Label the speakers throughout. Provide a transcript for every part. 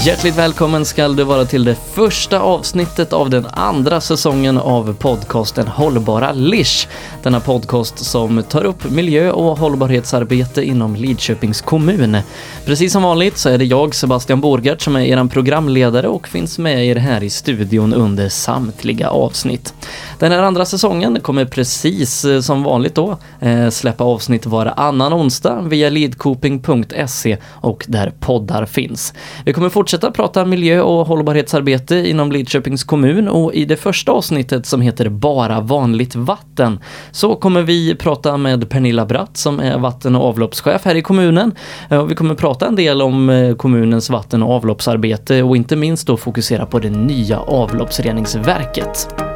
Speaker 1: Hjärtligt välkommen ska du vara till det första avsnittet av den andra säsongen av podcasten Hållbara Lish. Denna podcast som tar upp miljö och hållbarhetsarbete inom Lidköpings kommun. Precis som vanligt så är det jag, Sebastian Borgert, som är er programledare och finns med er här i studion under samtliga avsnitt. Den här andra säsongen kommer precis eh, som vanligt då eh, släppa avsnitt varannan onsdag via leadcoping.se och där poddar finns. Vi kommer fortsätta prata miljö och hållbarhetsarbete inom Lidköpings kommun och i det första avsnittet som heter Bara vanligt vatten så kommer vi prata med Pernilla Bratt som är vatten och avloppschef här i kommunen. Eh, vi kommer prata en del om eh, kommunens vatten och avloppsarbete och inte minst då fokusera på det nya avloppsreningsverket.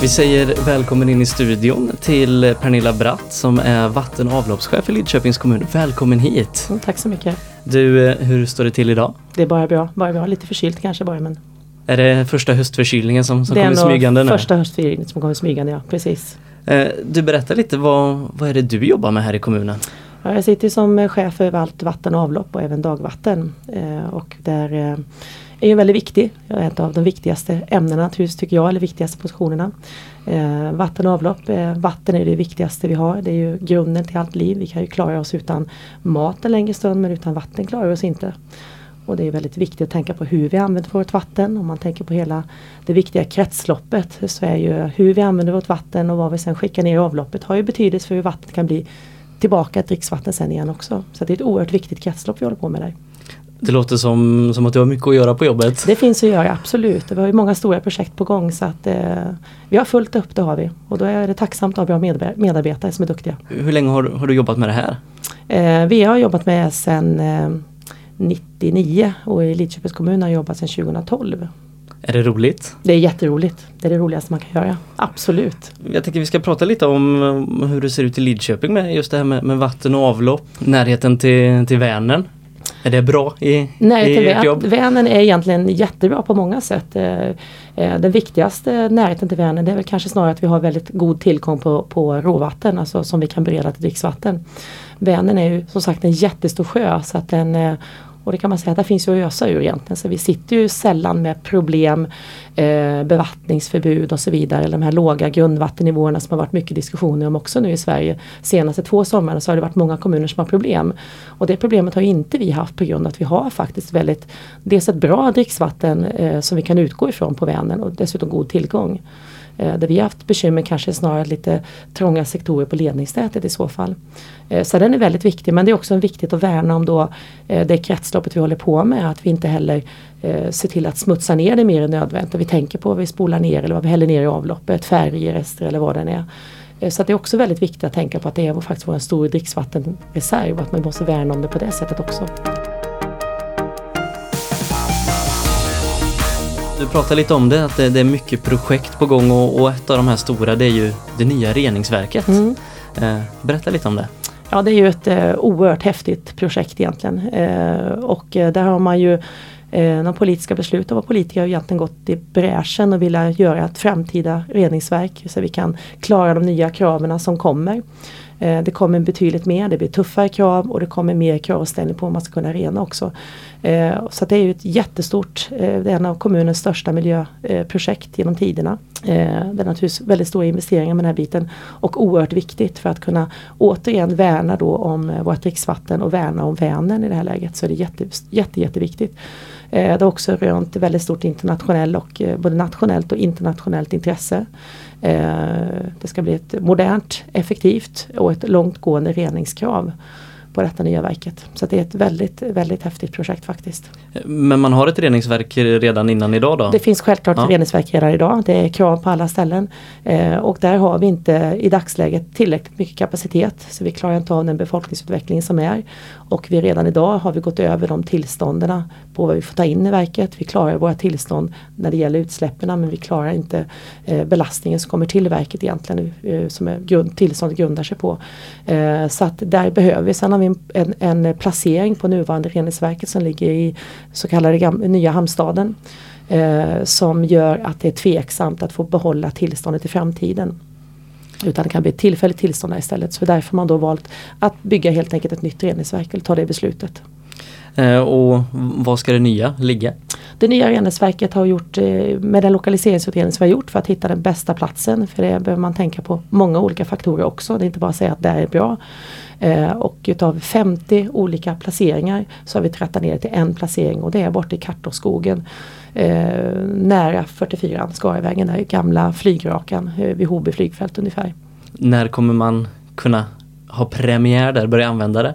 Speaker 1: Vi säger välkommen in i studion till Pernilla Bratt som är vatten och avloppschef i Lidköpings kommun. Välkommen hit!
Speaker 2: Mm, tack så mycket!
Speaker 1: Du, eh, hur står det till idag?
Speaker 2: Det är bara bra, bara bra. Lite förkylt kanske bara men...
Speaker 1: Är det första höstförkylningen som, som kommer smygande
Speaker 2: nu? Det är första höstförkylningen som kommer smygande, ja precis.
Speaker 1: Eh, du berättar lite, vad, vad är det du jobbar med här i kommunen?
Speaker 2: Ja, jag sitter som chef för allt vatten och avlopp och även dagvatten. Eh, och där är ju väldigt viktig. Ett av de viktigaste ämnena naturligtvis tycker jag, eller viktigaste positionerna. Eh, vatten och avlopp. Eh, vatten är det viktigaste vi har. Det är ju grunden till allt liv. Vi kan ju klara oss utan mat en längre stund men utan vatten klarar vi oss inte. Och det är väldigt viktigt att tänka på hur vi använder vårt vatten. Om man tänker på hela det viktiga kretsloppet så är ju hur vi använder vårt vatten och vad vi sen skickar ner i avloppet har ju betydelse för hur vattnet kan bli tillbaka till dricksvatten sen igen också. Så det är ett oerhört viktigt kretslopp vi håller på med där.
Speaker 1: Det låter som, som att du har mycket att göra på jobbet.
Speaker 2: Det finns att göra, absolut. Vi har ju många stora projekt på gång så att eh, vi har fullt upp, det har vi. Och då är det tacksamt att ha bra medarbetare som är duktiga.
Speaker 1: Hur länge har, har du jobbat med det här?
Speaker 2: Eh, vi har jobbat med sedan eh, 99 och i Lidköpings kommun har jag jobbat sedan 2012.
Speaker 1: Är det roligt?
Speaker 2: Det är jätteroligt. Det är det roligaste man kan göra. Absolut.
Speaker 1: Jag tänker vi ska prata lite om hur det ser ut i Lidköping med just det här med, med vatten och avlopp. Närheten till, till Vänern. Är det bra i,
Speaker 2: Nej,
Speaker 1: i ert jobb?
Speaker 2: Vänern är egentligen jättebra på många sätt. Eh, eh, den viktigaste närheten till Vänern det är väl kanske snarare att vi har väldigt god tillgång på, på råvatten, alltså som vi kan bereda till dricksvatten. Vänern är ju som sagt en jättestor sjö så att den eh, och det kan man säga att det finns ju att ösa ur egentligen. Så vi sitter ju sällan med problem, eh, bevattningsförbud och så vidare. Eller de här låga grundvattennivåerna som har varit mycket diskussioner om också nu i Sverige. Senaste två somrarna så har det varit många kommuner som har problem. Och det problemet har inte vi haft på grund av att vi har faktiskt väldigt, dels ett bra dricksvatten eh, som vi kan utgå ifrån på Vänern och dessutom god tillgång. Eh, där vi har haft bekymmer kanske snarare lite trånga sektorer på ledningsnätet i så fall. Eh, så den är väldigt viktig men det är också viktigt att värna om då eh, det kretsloppet vi håller på med. Att vi inte heller eh, ser till att smutsa ner det mer än nödvändigt. Vi tänker på vad vi spolar ner eller vad vi häller ner i avloppet, färgrester eller vad det är. Eh, så det är också väldigt viktigt att tänka på att det är faktiskt vår stora dricksvattenreserv och att man måste värna om det på det sättet också.
Speaker 1: Du pratade lite om det, att det, det är mycket projekt på gång och, och, ett av de här stora det är ju det nya reningsverket. Mm. Eh, berätta lite om det.
Speaker 2: Ja det är ju ett eh, oerhört häftigt projekt egentligen. Eh, och eh, där har man ju eh, de politiska beslut och politiker har egentligen gått i bräschen och vill göra ett framtida reningsverk så vi kan klara de nya kraven som kommer. Eh, det kommer betydligt mer, det blir tuffare krav och det kommer mer kravställning på om man ska kunna rena också. Eh, så det är ju ett jättestort, eh, det är en av kommunens största miljöprojekt genom tiderna. Eh, det är naturligtvis väldigt stora investeringar med den här biten och oerhört viktigt för att kunna återigen värna då om eh, vårt dricksvatten och värna om Vänern i det här läget så är det jätte, jätte, jätteviktigt. Eh, det har också rönt väldigt stort internationellt och både nationellt och internationellt intresse. Eh, det ska bli ett modernt, effektivt och ett långtgående reningskrav på detta nya verket. Så det är ett väldigt, väldigt häftigt projekt faktiskt.
Speaker 1: Men man har ett reningsverk redan innan idag då?
Speaker 2: Det finns självklart ja. reningsverk redan idag. Det är krav på alla ställen. Eh, och där har vi inte i dagsläget tillräckligt mycket kapacitet så vi klarar inte av den befolkningsutveckling som är. Och vi redan idag har vi gått över de tillstånden på vad vi får ta in i verket. Vi klarar våra tillstånd när det gäller utsläppen men vi klarar inte eh, belastningen som kommer till verket egentligen eh, som är grund, tillståndet grundar sig på. Eh, så att där behöver vi, sen vi en, en, en placering på nuvarande reningsverket som ligger i så kallade nya hamnstaden. Eh, som gör att det är tveksamt att få behålla tillståndet i framtiden. Utan det kan bli ett tillfälligt tillstånd istället. Så därför har man då valt att bygga helt enkelt ett nytt reningsverk eller ta det beslutet.
Speaker 1: Eh, och var ska det nya ligga?
Speaker 2: Det nya reningsverket har gjort eh, med den lokaliseringsutredning som vi har gjort för att hitta den bästa platsen. För det behöver man tänka på många olika faktorer också. Det är inte bara att säga att det är bra. Eh, och utav 50 olika placeringar så har vi trattat ner till en placering och det är borta i Kartåskogen. Eh, nära 44 Skaravägen, där gamla flygrakan eh, vid Hoby flygfält ungefär.
Speaker 1: När kommer man kunna ha premiär där, börja använda det?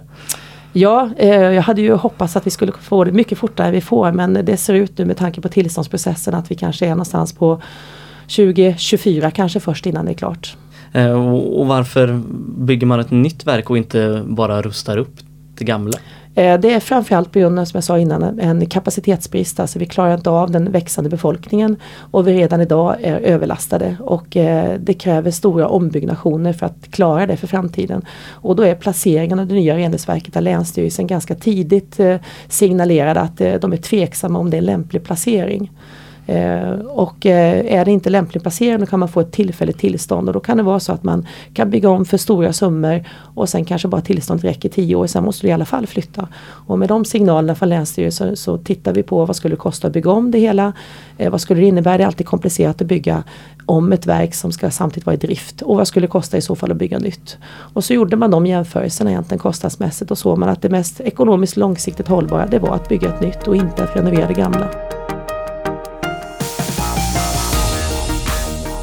Speaker 2: Ja, eh, jag hade ju hoppats att vi skulle få det mycket fortare vi får men det ser ut nu med tanke på tillståndsprocessen att vi kanske är någonstans på 2024 kanske först innan det är klart.
Speaker 1: Eh, och, och varför bygger man ett nytt verk och inte bara rustar upp det gamla?
Speaker 2: Eh, det är framförallt på grund av, som jag sa innan, en kapacitetsbrist. Alltså vi klarar inte av den växande befolkningen och vi redan idag är överlastade och eh, det kräver stora ombyggnationer för att klara det för framtiden. Och då är placeringen av det nya reningsverket av Länsstyrelsen ganska tidigt signalerade att de är tveksamma om det är en lämplig placering. Eh, och eh, är det inte lämplig placering då kan man få ett tillfälligt tillstånd och då kan det vara så att man kan bygga om för stora summor och sen kanske bara tillståndet räcker tio år, sen måste du i alla fall flytta. Och med de signalerna från Länsstyrelsen så tittar vi på vad skulle det kosta att bygga om det hela. Eh, vad skulle det innebära? Det är alltid komplicerat att bygga om ett verk som ska samtidigt vara i drift och vad skulle det kosta i så fall att bygga nytt. Och så gjorde man de jämförelserna egentligen kostnadsmässigt och såg man att det mest ekonomiskt långsiktigt hållbara det var att bygga ett nytt och inte att renovera det gamla.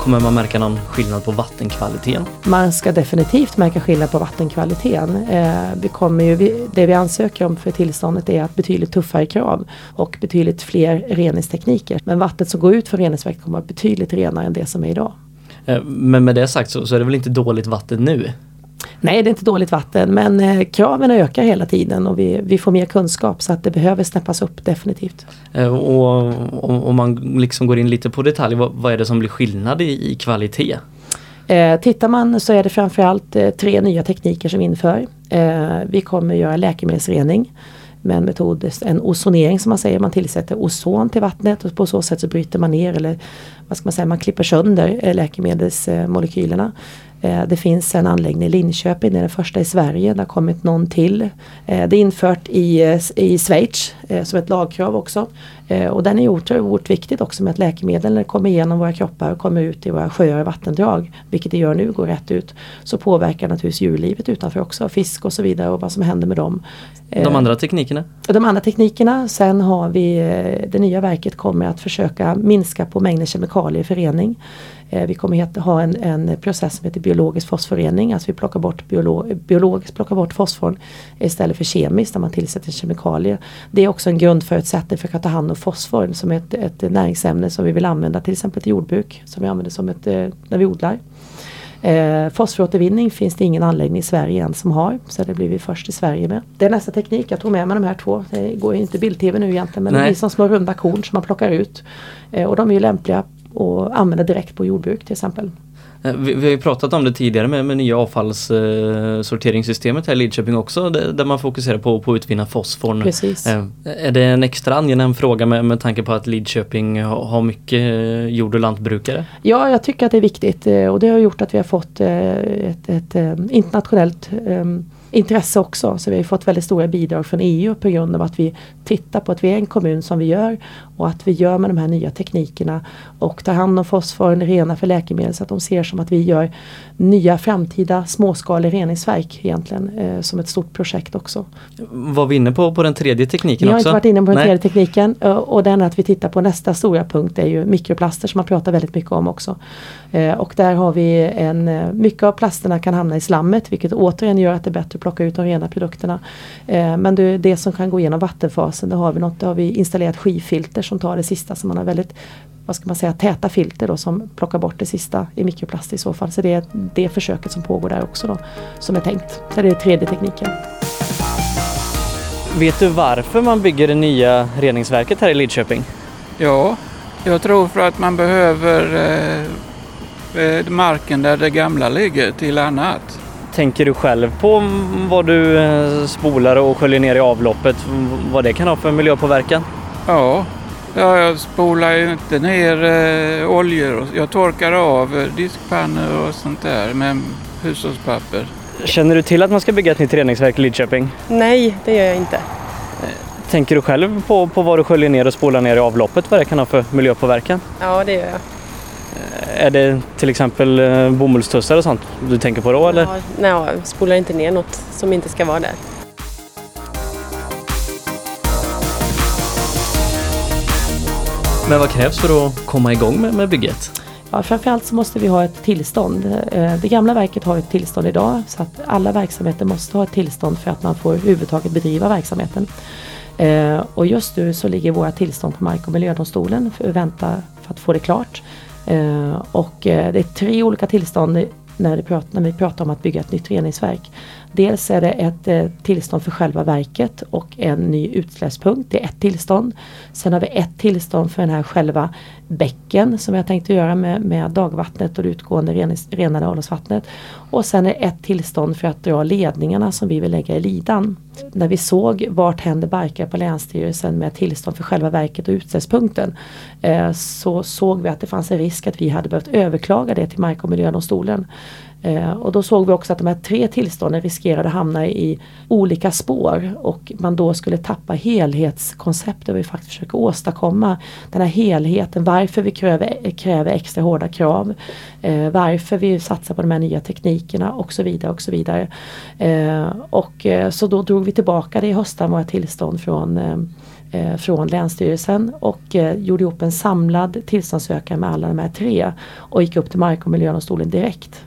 Speaker 1: Kommer man märka någon skillnad på vattenkvaliteten?
Speaker 2: Man ska definitivt märka skillnad på vattenkvaliteten. Eh, vi kommer ju, det vi ansöker om för tillståndet är att betydligt tuffare krav och betydligt fler reningstekniker. Men vattnet som går ut från reningsverket kommer att vara betydligt renare än det som är idag.
Speaker 1: Eh, men med det sagt så, så är det väl inte dåligt vatten nu?
Speaker 2: Nej, det är inte dåligt vatten men eh, kraven ökar hela tiden och vi, vi får mer kunskap så att det behöver snäppas upp definitivt.
Speaker 1: Eh, och om man liksom går in lite på detalj, vad, vad är det som blir skillnad i, i kvalitet?
Speaker 2: Eh, tittar man så är det framförallt eh, tre nya tekniker som inför. Eh, vi kommer göra läkemedelsrening med en metod, en ozonering som man säger. Man tillsätter ozon till vattnet och på så sätt så bryter man ner eller vad ska man säga, man klipper sönder eh, läkemedelsmolekylerna. Eh, det finns en anläggning i Linköping, det är den första i Sverige. Det har kommit någon till. Eh, det är infört i, i Schweiz som ett lagkrav också. Och den är otroligt viktigt också med att läkemedel kommer igenom våra kroppar och kommer ut i våra sjöar och vattendrag, vilket det gör nu, går rätt ut, så påverkar naturligtvis djurlivet utanför också, fisk och så vidare och vad som händer med dem.
Speaker 1: De andra teknikerna?
Speaker 2: De andra teknikerna, sen har vi det nya verket kommer att försöka minska på mängden kemikalier i förening. Eh, vi kommer att ha en, en process som heter biologisk fosforrening. Alltså vi plockar bort biolo biologiskt plockar bort fosforn istället för kemiskt där man tillsätter kemikalier. Det är också en grundförutsättning för att ta hand om fosfor som är ett, ett näringsämne som vi vill använda till exempel till jordbruk. Som vi använder som ett, eh, när vi odlar. Eh, fosforåtervinning finns det ingen anläggning i Sverige än som har. Så det blir vi först i Sverige med. Det är nästa teknik. Jag tog med mig de här två. Det går ju inte bild-tv nu egentligen men Nej. det blir som små runda korn som man plockar ut. Eh, och de är ju lämpliga och använda direkt på jordbruk till exempel.
Speaker 1: Eh, vi, vi har ju pratat om det tidigare med, med nya avfallssorteringssystemet här i Lidköping också där man fokuserar på, på att utvinna fosforn.
Speaker 2: Precis.
Speaker 1: Eh, är det en extra angenäm fråga med, med tanke på att Lidköping har mycket eh, jord och lantbrukare?
Speaker 2: Ja, jag tycker att det är viktigt och det har gjort att vi har fått ett, ett internationellt intresse också. Så vi har fått väldigt stora bidrag från EU på grund av att vi tittar på att vi är en kommun som vi gör och att vi gör med de här nya teknikerna och tar hand om fosforn, rena för läkemedel så att de ser som att vi gör nya framtida småskaliga reningsverk egentligen eh, som ett stort projekt också.
Speaker 1: Var vi inne på, på den tredje tekniken
Speaker 2: också?
Speaker 1: Jag
Speaker 2: har inte varit inne på den Nej. tredje tekniken eh, och den att vi tittar på nästa stora punkt är ju mikroplaster som man pratar väldigt mycket om också. Eh, och där har vi en, eh, mycket av plasterna kan hamna i slammet vilket återigen gör att det är bättre att plocka ut de rena produkterna. Eh, men det, det som kan gå igenom vattenfasen, då har vi, något, då har vi installerat skivfilter som tar det sista som man har väldigt vad ska man säga, täta filter då som plockar bort det sista i mikroplast i så fall. Så det är det försöket som pågår där också då som är tänkt. Så det är tredje tekniken.
Speaker 1: Vet du varför man bygger det nya reningsverket här i Lidköping?
Speaker 3: Ja, jag tror för att man behöver eh, eh marken där det gamla ligger till annat.
Speaker 1: Tänker du själv på vad du eh, spolar och sköljer ner i avloppet, vad det kan ha för miljöpåverkan?
Speaker 3: Ja, Ja, jag spolar ju inte ner eh, oljor. Jag torkar av eh, diskpannor och sånt där med hushållspapper.
Speaker 1: Känner du till att man ska bygga ett nytt reningsverk i Lidköping?
Speaker 4: Nej, det gör jag inte.
Speaker 1: Tänker du själv på, på vad du sköljer ner och spolar ner i avloppet, vad det kan ha för miljöpåverkan?
Speaker 4: Ja, det gör jag.
Speaker 1: Är det till exempel eh, bomullstussar och sånt du tänker på då eller?
Speaker 4: Ja, nej, jag spolar inte ner något som inte ska vara där.
Speaker 1: Men vad krävs för att komma igång med, med bygget?
Speaker 2: Ja, framförallt så måste vi ha ett tillstånd. Eh, det gamla verket har ett tillstånd idag så att alla verksamheter måste ha ett tillstånd för att man får överhuvudtaget bedriva verksamheten. Eh, och just nu så ligger våra tillstånd på Mark och miljödomstolen för att vänta för att få det klart. Eh, och det är tre olika tillstånd när, det pratar, när vi pratar om att bygga ett nytt reningsverk. Dels är det ett eh, tillstånd för själva verket och en ny utsläppspunkt. Det är ett tillstånd. Sen har vi ett tillstånd för den här själva bäcken som jag tänkte göra med, med dagvattnet och det utgående renade avloppsvattnet. Och sen är det ett tillstånd för att dra ledningarna som vi vill lägga i Lidan. När vi såg vart händer barkar på Länsstyrelsen med tillstånd för själva verket och utsläppspunkten eh, så såg vi att det fanns en risk att vi hade behövt överklaga det till Mark och miljödomstolen. Eh, och då såg vi också att de här tre tillstånden riskerade att hamna i olika spår och man då skulle tappa helhetskonceptet vi faktiskt försöker åstadkomma. Den här helheten, varför vi kräver, kräver extra hårda krav, eh, varför vi satsar på de här nya teknikerna och så vidare och så vidare. Eh, och eh, så då drog vi tillbaka det i höstas, våra tillstånd från eh, eh, från Länsstyrelsen och eh, gjorde ihop en samlad tillståndsansökan med alla de här tre och gick upp till Mark och miljödomstolen direkt.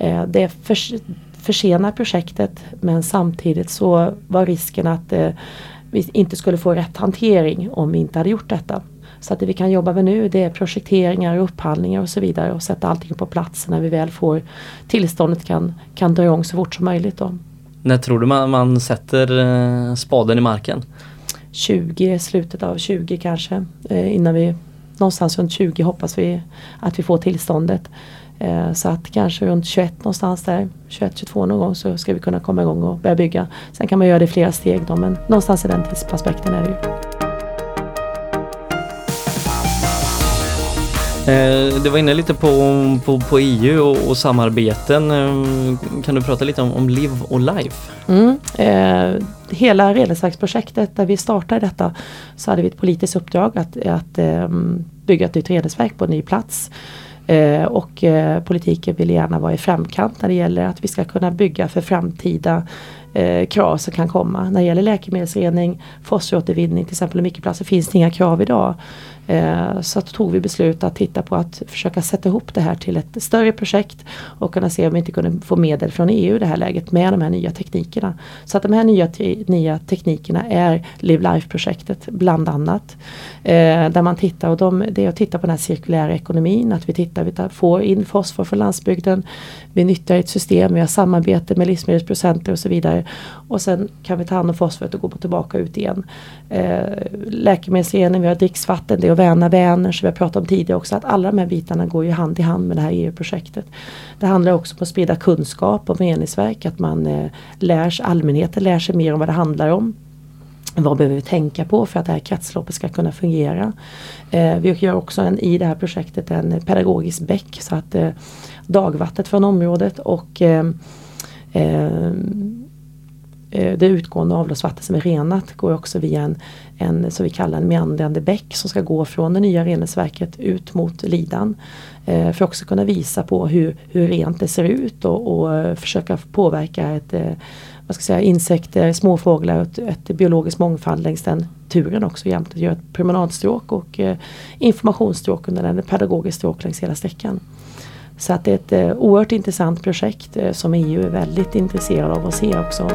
Speaker 2: Eh, det förs försenar projektet men samtidigt så var risken att eh, vi inte skulle få rätt hantering om vi inte hade gjort detta. Så att det vi kan jobba med nu det är projekteringar, upphandlingar och så vidare och sätta allting på plats när vi väl får tillståndet kan, kan dra igång så fort som möjligt. Då.
Speaker 1: När tror du man, man sätter eh, spaden i marken?
Speaker 2: 20, slutet av 20 kanske. Innan vi, någonstans runt 20 hoppas vi att vi får tillståndet. Eh, så att kanske runt 21 någonstans där, 21-22 någon gång så ska vi kunna komma igång och börja bygga. Sen kan man göra det i flera steg då men någonstans i den tidsaspekten är det ju.
Speaker 1: Eh, du var inne lite på, på, på EU och, och samarbeten. Eh, kan du prata lite om, om Live och Life?
Speaker 2: Mm. Eh, hela reningsverksprojektet där vi startade detta så hade vi ett politiskt uppdrag att, att eh, bygga ett nytt reningsverk på en ny plats. Eh, och eh, politiken vill gärna vara i framkant när det gäller att vi ska kunna bygga för framtida eh, krav som kan komma. När det gäller läkemedelsrening, fosforåtervinning till exempel och mikroplaster finns det inga krav idag. Eh, så tog vi beslut att titta på att försöka sätta ihop det här till ett större projekt och kunna se om vi inte kunde få medel från EU i det här läget med de här nya teknikerna. Så att de här nya, te nya teknikerna är Live Life-projektet bland annat. Eh, där man tittar och de, det är att titta på den här cirkulära ekonomin, att vi tittar, vi tar, får in fosfor från landsbygden, vi nyttjar ett system, vi har samarbete med livsmedelsproducenter och så vidare. Och sen kan vi ta hand om fosforet och gå tillbaka ut igen. Eh, läkemedelsrening, vi har dricksvatten, det är att Vänern som vi har pratat om tidigare också. Att alla de här bitarna går ju hand i hand med det här EU-projektet. Det handlar också om att sprida kunskap om reningsverk, att man eh, lär sig, allmänheten lär sig mer om vad det handlar om. Vad behöver vi tänka på för att det här kretsloppet ska kunna fungera? Eh, vi gör också en, i det här projektet en pedagogisk bäck så att eh, dagvattnet från området och eh, eh, Eh, det utgående avloppsvatten som är renat går också via en, en som vi kallar en meandrande bäck som ska gå från det nya reningsverket ut mot Lidan. Eh, för att också kunna visa på hur, hur rent det ser ut och, och eh, försöka påverka ett, eh, vad ska säga, insekter, småfåglar och ett, ett biologisk mångfald längs den turen också jämt. Att göra ett promenadstråk och eh, informationsstråk under den, ett pedagogiskt stråk längs hela sträckan. Så att det är ett eh, oerhört intressant projekt eh, som EU är väldigt intresserad av att se också.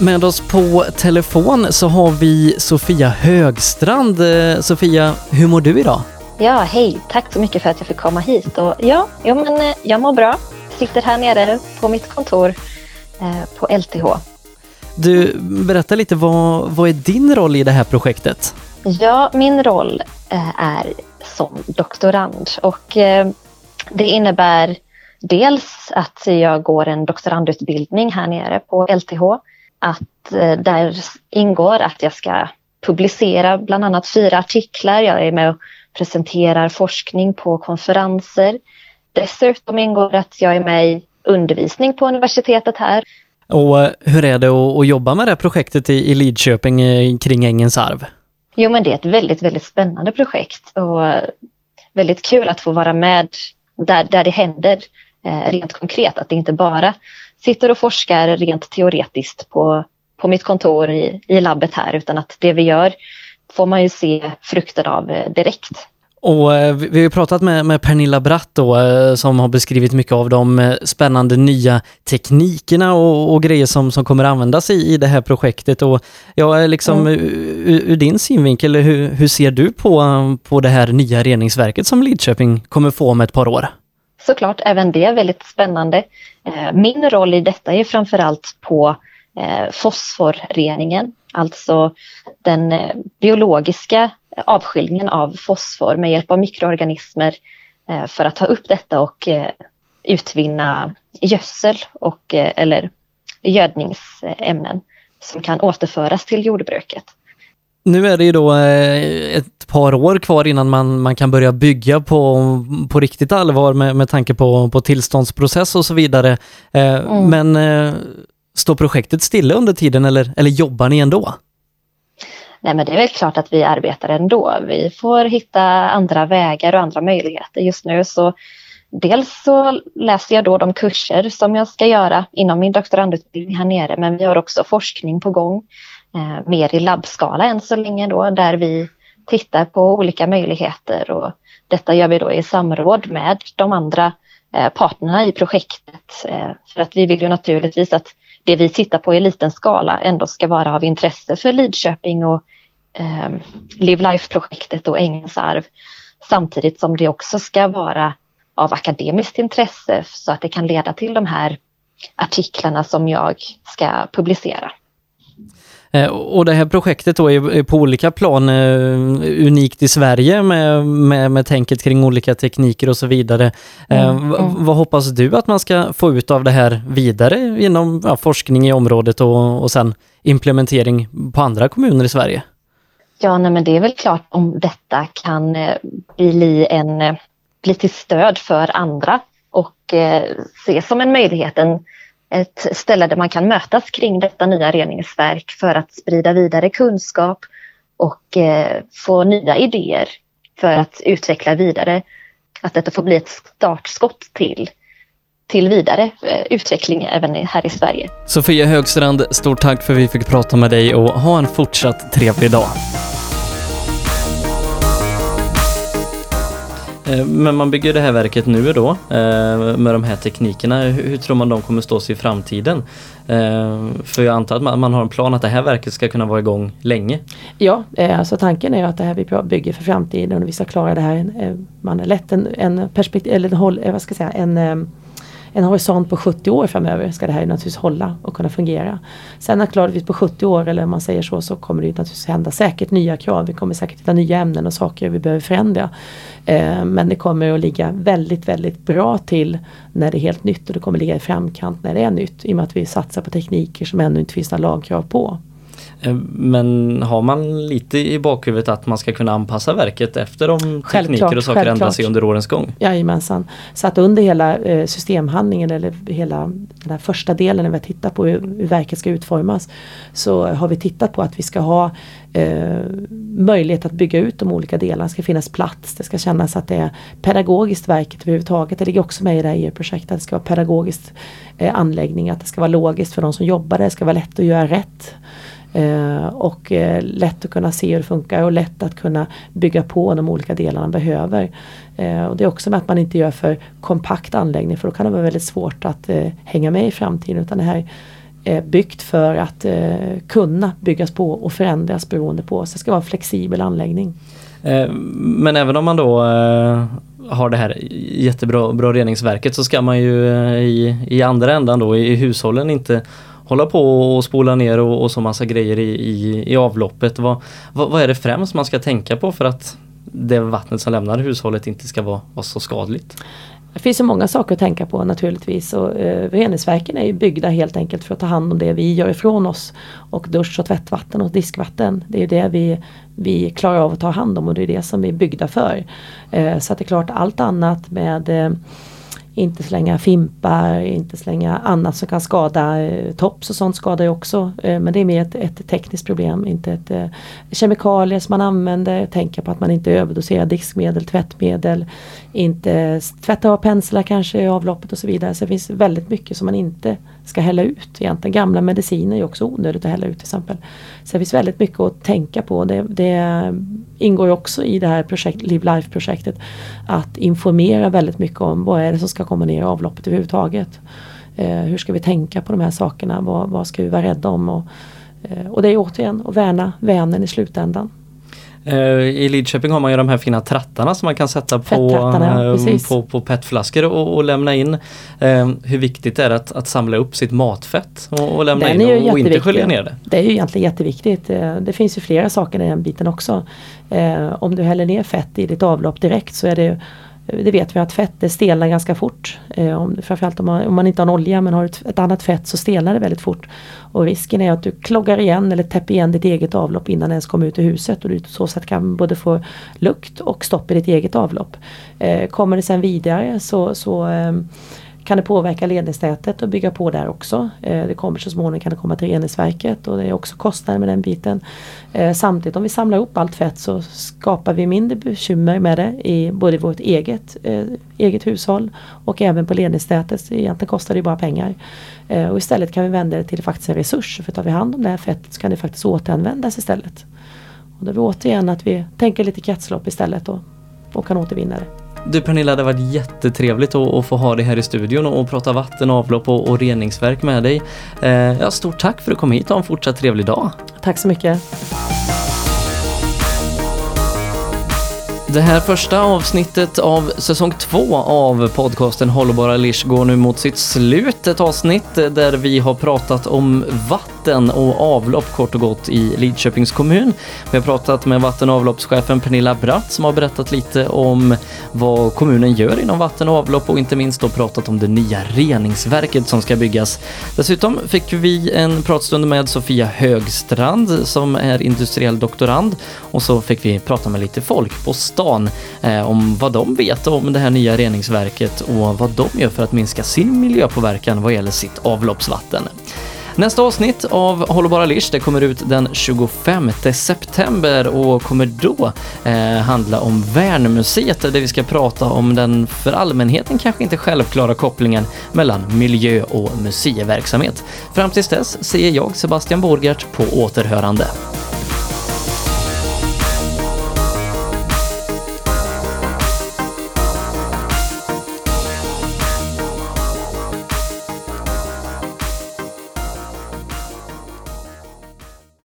Speaker 1: Med oss på telefon så har vi Sofia Högstrand. Eh, Sofia, hur mår du idag?
Speaker 5: Ja, hej. Tack så mycket för att jag fick komma hit. Och ja, ja men, eh, jag mår bra. Sitter här nere på mitt kontor eh, på LTH.
Speaker 1: Du, berätta lite, vad, vad är din roll i det här projektet?
Speaker 5: Ja, min roll är som doktorand och det innebär dels att jag går en doktorandutbildning här nere på LTH att eh, där ingår att jag ska publicera bland annat fyra artiklar. Jag är med och presenterar forskning på konferenser. Dessutom ingår att jag är med i undervisning på universitetet här.
Speaker 1: Och eh, hur är det att, jobba med det här projektet i, Lidköping eh, kring Ängens arv?
Speaker 5: Jo, men det är ett väldigt, väldigt spännande projekt och väldigt kul att få vara med där, där det händer rent konkret. Att det inte bara sitter och forskar rent teoretiskt på, på mitt kontor i, i labbet här, utan att det vi gör får man ju se frukten av eh, direkt.
Speaker 1: Och eh, vi har pratat med, med Pernilla Bratt då, eh, som har beskrivit mycket av de eh, spännande nya teknikerna och, och grejer som, som kommer användas i, i det här projektet. Och ja, liksom, mm. ur, ur, din synvinkel, hur, hur ser du på, på det här nya reningsverket som Lidköping kommer få om ett par år?
Speaker 5: Såklart, även det väldigt spännande. Eh, min roll i detta är framförallt på eh, fosforreningen, alltså den eh, biologiska avskiljningen av fosfor med hjälp av mikroorganismer för att ta upp detta och utvinna gödsel och, eller gödningsämnen som kan återföras till jordbruket.
Speaker 1: Nu är det ju då ett par år kvar innan man, man kan börja bygga på, på riktigt allvar med, med tanke på, på tillståndsprocess och så vidare. Mm. Men står projektet stilla under tiden eller, eller jobbar ni ändå?
Speaker 5: Nej, men det är väl klart att vi arbetar ändå. Vi får hitta andra vägar och andra möjligheter. Just nu så dels så läser jag då de kurser som jag ska göra inom min doktorandutbildning här nere, men vi har också forskning på gång, eh, mer i labbskala än så länge då, där vi tittar på olika möjligheter och detta gör vi då i samråd med de andra eh, partnerna i projektet. Eh, för att vi vill ju naturligtvis att det vi tittar på i liten skala ändå ska vara av intresse för Lidköping och eh, Live Life-projektet och Ängens arv. Samtidigt som det också ska vara av akademiskt intresse så att det kan leda till de här artiklarna som jag ska publicera.
Speaker 1: Eh, och det här projektet då är på olika plan eh, unikt i Sverige med, med, med tänket kring olika tekniker och så vidare. Eh, mm, mm. Vad hoppas du att man ska få ut av det här vidare inom ja, forskning i området och, och sen implementering på andra kommuner i Sverige?
Speaker 5: Ja, nej, men det är väl klart om detta kan bli, en, bli till stöd för andra och eh, ses som en möjlighet, en, ett ställe där man kan mötas kring detta nya reningsverk för att sprida vidare kunskap och eh, få nya idéer för att utveckla vidare. Att detta får bli ett startskott till, till vidare eh, utveckling även här i Sverige.
Speaker 1: Sofia Högstrand, stort tack för att vi fick prata med dig och ha en fortsatt trevlig dag. Eh, men man bygger det här verket nu då eh, med de här teknikerna. Hur tror man de kommer stå sig i framtiden? Eh, för jag antar att man har en plan att det här verket ska kunna vara igång länge.
Speaker 2: Ja, alltså tanken är att det här vi bygger för framtiden och vi ska klara det här. Man har lätt en, en perspektiv, eller vad ska jag säga, en en horisont på 70 år framöver ska det här naturligtvis hålla och kunna fungera. Sen är klart på 70 år eller om man säger så så kommer det naturligtvis hända säkert nya krav. Vi kommer säkert hitta nya ämnen och saker vi behöver förändra. Eh, men det kommer att ligga väldigt väldigt bra till när det är helt nytt och det kommer ligga i framkant när det är nytt i och med att vi satsar på tekniker som ännu inte finns några lagkrav på.
Speaker 1: Eh, men har man lite i bakhuvudet att man ska kunna anpassa verket efter de tekniker och saker ändrar sig under årens gång?
Speaker 2: Jajamensan. Så att under hela eh, systemhandlingen eller hela den här första delen när vi tittar på hur verket ska utformas så har vi tittat på att vi ska ha eh, möjlighet att bygga ut de olika delarna. Det ska finnas plats, det ska kännas att det är pedagogiskt verket överhuvudtaget. Det ligger också med i det här EU-projektet. Det ska vara pedagogiskt eh, anläggning, att det ska vara logiskt för de som jobbar där. Det ska vara lätt att göra rätt. Eh, och eh, lätt att kunna se hur det funkar och lätt att kunna bygga på de olika delarna behöver. Eh, och det är också med att man inte gör för kompakt anläggning för då kan det vara väldigt svårt att eh, hänga med i framtiden. Utan det här är byggt för att eh, kunna byggas på och förändras beroende på. Så det ska vara en flexibel anläggning.
Speaker 1: Eh, men även om man då har det här jättebra bra reningsverket så ska man ju i, i andra ändan då i hushållen inte hålla på och spola ner och, och så massa grejer i, i, i avloppet. Vad, vad, vad, är det främst man ska tänka på för att det vattnet som lämnar hushållet inte ska vara, vara så skadligt?
Speaker 2: Det finns ju många saker att tänka på naturligtvis och eh, reningsverken är ju byggda helt enkelt för att ta hand om det vi gör ifrån oss. Och dusch och tvättvatten och diskvatten. Det är ju det vi, vi klarar av att ta hand om och det är det som vi är byggda för. Eh, så att det är klart allt annat med eh, inte slänga fimpar, inte slänga annat som kan skada. Eh, tops och sånt skadar ju också. Eh, men det är mer ett, ett tekniskt problem, inte ett eh, kemikalier som man använder. Tänka på att man inte överdoserar diskmedel, tvättmedel. Inte tvätta av penslar kanske i avloppet och så vidare. Så det finns väldigt mycket som man inte ska hälla ut egentligen. Gamla mediciner är också onödigt att hälla ut till exempel. Så det finns väldigt mycket att tänka på. Det, det ingår också i det här projekt, Live Life-projektet att informera väldigt mycket om vad är det som ska komma ner i avloppet överhuvudtaget. Eh, hur ska vi tänka på de här sakerna? Vad, vad ska vi vara rädda om? Och, eh, och det är återigen att värna Vänern i slutändan.
Speaker 1: Eh, I Lidköping har man ju de här fina trattarna som man kan sätta på, eh, på, på petflaskor och, och, lämna in. Eh, hur viktigt är det att, att samla upp sitt matfett och, och lämna
Speaker 2: den
Speaker 1: in och, och inte skölja ner det?
Speaker 2: Det är ju egentligen jätteviktigt. Det finns ju flera saker i den biten också. Om du häller ner fett i ditt avlopp direkt så är det det vet vi att fett det stelnar ganska fort. Eh, om, framförallt om man, om man inte har en olja men har ett, ett, annat fett så stelnar det väldigt fort. Och risken är att du kloggar igen eller täpper igen ditt eget avlopp innan det ens kommer ut i huset och du på så sätt kan både få lukt och stopp i ditt eget avlopp. Eh, kommer det sen vidare så, så eh, kan det påverka ledningsnätet och bygga på där också. Eh, det kommer så småningom kan det komma till reningsverket och det är också kostnader med den biten. Eh, samtidigt om vi samlar upp allt fett så skapar vi mindre bekymmer med det i både vårt eget, eh, eget hushåll och även på ledningsnätet. Egentligen kostar det bara pengar. och istället kan vi vända det till faktiskt en resurs. För tar vi hand om det här fettet så kan det faktiskt återanvändas istället. Och då är vi återigen att vi tänker lite kretslopp istället och, och kan återvinna det.
Speaker 1: Du Pernilla, det har varit jättetrevligt att, få ha dig här i studion och, prata vatten, avlopp och, och reningsverk med dig. Eh, ja, stort tack för att du kom hit och ha en fortsatt trevlig dag.
Speaker 2: Tack så mycket.
Speaker 1: Det här första avsnittet av säsong två av podcasten Hållbara Lish går nu mot sitt slut. Ett avsnitt där vi har pratat om vatten och avlopp kort och gott i Lidköpings kommun. Vi har pratat med vatten och avloppschefen Pernilla Bratt som har berättat lite om vad kommunen gör inom vatten och avlopp och inte minst då pratat om det nya reningsverket som ska byggas. Dessutom fick vi en pratstund med Sofia Högstrand som är industriell doktorand och så fick vi prata med lite folk på stan eh, om vad de vet om det här nya reningsverket och vad de gör för att minska sin miljöpåverkan vad gäller sitt avloppsvatten. Nästa avsnitt av Hållbara Lish det kommer ut den 25 september och kommer då eh, handla om Värnmuseet där vi ska prata om den för allmänheten kanske inte självklara kopplingen mellan miljö och museiverksamhet. Fram tills dess säger jag Sebastian Borgert på återhörande.